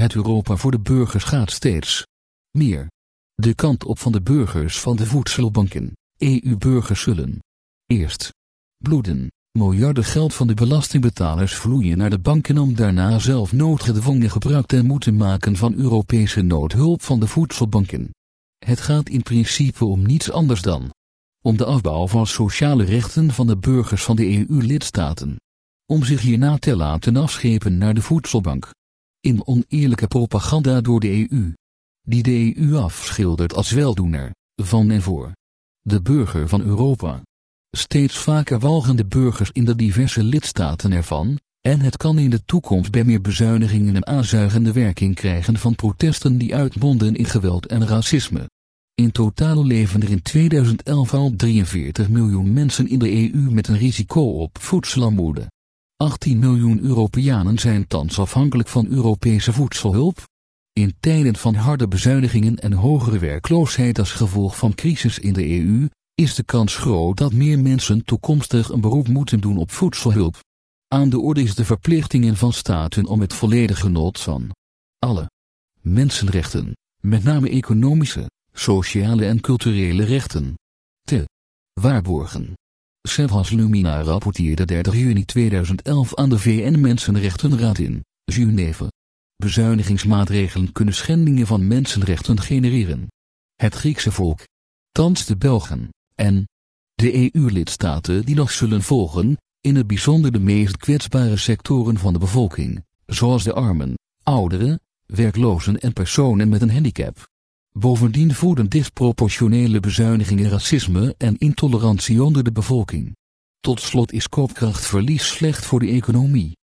Het Europa voor de burgers gaat steeds meer de kant op van de burgers van de voedselbanken. EU-burgers zullen eerst bloeden. Miljarden geld van de belastingbetalers vloeien naar de banken om daarna zelf noodgedwongen gebruik te moeten maken van Europese noodhulp van de voedselbanken. Het gaat in principe om niets anders dan om de afbouw van sociale rechten van de burgers van de EU-lidstaten. Om zich hierna te laten afschepen naar de voedselbank. In oneerlijke propaganda door de EU. Die de EU afschildert als weldoener, van en voor de burger van Europa. Steeds vaker walgen de burgers in de diverse lidstaten ervan, en het kan in de toekomst bij meer bezuinigingen een aanzuigende werking krijgen van protesten die uitmonden in geweld en racisme. In totaal leven er in 2011 al 43 miljoen mensen in de EU met een risico op voedselarmoede. 18 miljoen Europeanen zijn thans afhankelijk van Europese voedselhulp. In tijden van harde bezuinigingen en hogere werkloosheid als gevolg van crisis in de EU, is de kans groot dat meer mensen toekomstig een beroep moeten doen op voedselhulp. Aan de orde is de verplichtingen van staten om het volledige genot van alle mensenrechten, met name economische, sociale en culturele rechten, te waarborgen. Sebas Lumina rapporteerde 30 juni 2011 aan de VN-Mensenrechtenraad in Geneve. Bezuinigingsmaatregelen kunnen schendingen van mensenrechten genereren. Het Griekse volk, thans de Belgen, en de EU-lidstaten die nog zullen volgen, in het bijzonder de meest kwetsbare sectoren van de bevolking, zoals de armen, ouderen, werklozen en personen met een handicap. Bovendien voeden disproportionele bezuinigingen racisme en intolerantie onder de bevolking. Tot slot is koopkrachtverlies slecht voor de economie.